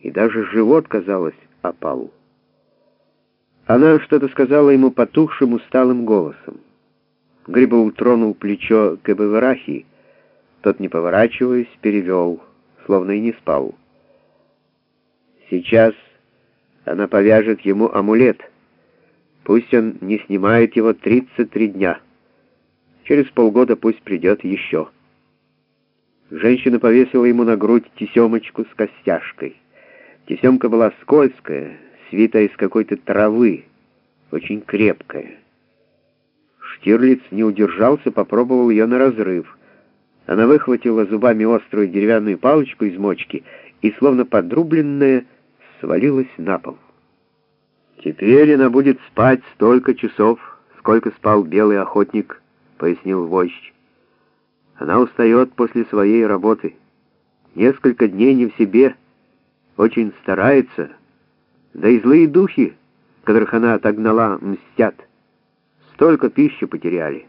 и даже живот, казалось, опал. Она что-то сказала ему потухшим, усталым голосом. Грибов тронул плечо Кебеварахи, тот, не поворачиваясь, перевел, словно и не спал. Сейчас она повяжет ему амулет. Пусть он не снимает его 33 дня. Через полгода пусть придет еще. Женщина повесила ему на грудь тесемочку с костяшкой. Тесемка была скользкая, свита из какой-то травы, очень крепкая. Штирлиц не удержался, попробовал ее на разрыв. Она выхватила зубами острую деревянную палочку из мочки и, словно подрубленная, свалилась на пол. «Теперь она будет спать столько часов, сколько спал белый охотник», — пояснил вождь. «Она устает после своей работы. Несколько дней не в себе, очень старается. Да и злые духи, которых она отогнала, мстят. Столько пищи потеряли.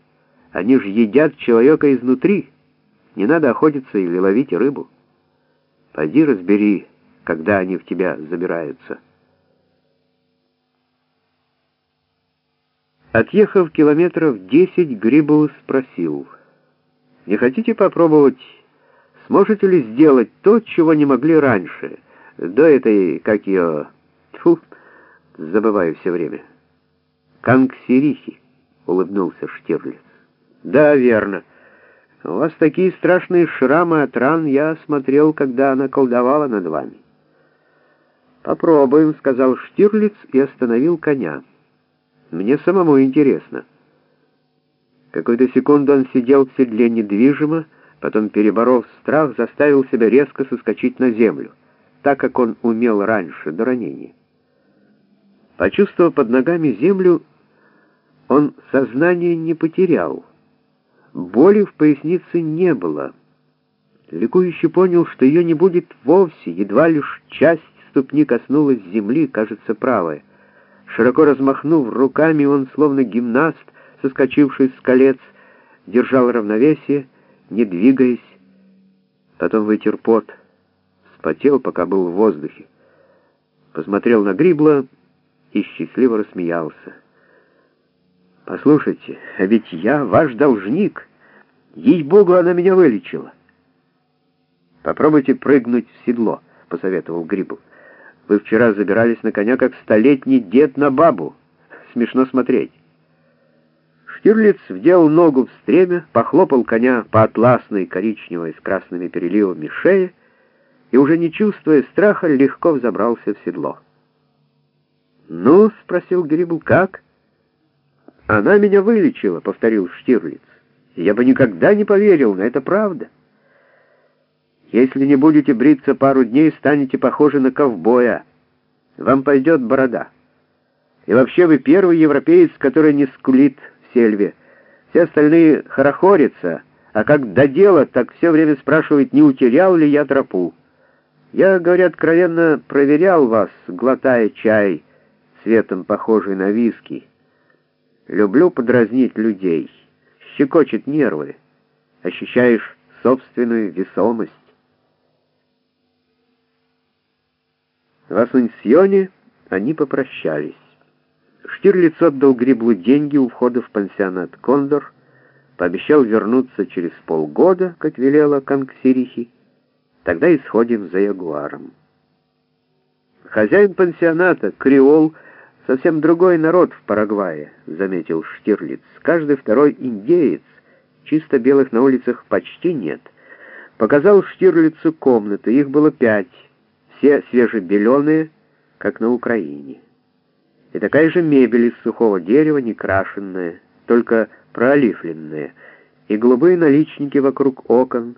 Они же едят человека изнутри. Не надо охотиться или ловить рыбу. Пойди разбери, когда они в тебя забираются». Отъехав километров десять, Грибоус спросил, «Не хотите попробовать, сможете ли сделать то, чего не могли раньше, до этой, как ее, тьфу, забываю все время, Кангсирихи?» — улыбнулся Штирлиц. «Да, верно. У вас такие страшные шрамы от ран я смотрел, когда она колдовала над вами». «Попробуем», — сказал Штирлиц и остановил коня. Мне самому интересно. Какую-то секунду он сидел в седле недвижимо, потом, переборов страх, заставил себя резко соскочить на землю, так как он умел раньше, до ранения. Почувствовав под ногами землю, он сознание не потерял. Боли в пояснице не было. Ликующий понял, что ее не будет вовсе, едва лишь часть ступни коснулась земли, кажется, правая. Широко размахнув руками, он, словно гимнаст, соскочивший с колец, держал равновесие, не двигаясь. Потом вытер пот, вспотел, пока был в воздухе. Посмотрел на Грибла и счастливо рассмеялся. «Послушайте, а ведь я ваш должник. Ей-богу, она меня вылечила». «Попробуйте прыгнуть в седло», — посоветовал Грибл. Вы вчера забирались на коня, как столетний дед на бабу. Смешно смотреть. Штирлиц вдел ногу в стремя, похлопал коня по атласной коричневой с красными переливами шее и, уже не чувствуя страха, легко взобрался в седло. «Ну?» — спросил Грибл, — «как?» «Она меня вылечила», — повторил Штирлиц. «Я бы никогда не поверил, но это правда». Если не будете бриться пару дней, станете похожи на ковбоя. Вам пойдет борода. И вообще вы первый европеец, который не скулит в сельве. Все остальные хорохорятся, а как до дела, так все время спрашивают, не утерял ли я тропу. Я, говоря откровенно, проверял вас, глотая чай, цветом похожий на виски. Люблю подразнить людей. Щекочет нервы. Ощущаешь собственную весомость. В Асунсьоне они попрощались. Штирлиц отдал Гриблу деньги у входа в пансионат «Кондор», пообещал вернуться через полгода, как велела Кангсирихи, тогда и сходим за ягуаром. Хозяин пансионата, креол, совсем другой народ в Парагвае, заметил Штирлиц. Каждый второй индеец, чисто белых на улицах почти нет. Показал Штирлицу комнаты, их было пять, все свежебеленые, как на Украине. И такая же мебель из сухого дерева, не крашенная, только пролифленная, и голубые наличники вокруг окон,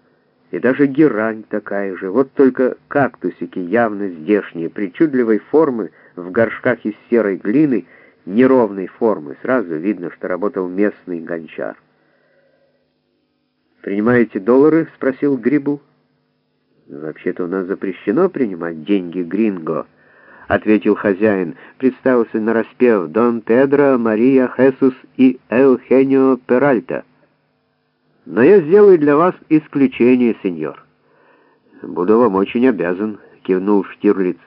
и даже герань такая же, вот только кактусики явно здешние, причудливой формы, в горшках из серой глины, неровной формы, сразу видно, что работал местный гончар. «Принимаете доллары?» — спросил Грибу. «Вообще-то у нас запрещено принимать деньги гринго», — ответил хозяин. Представился нараспев «Дон Педро, Мария Хесус и Элхенио Перальта». «Но я сделаю для вас исключение, сеньор. Буду вам очень обязан, — кивнул Штирлиц.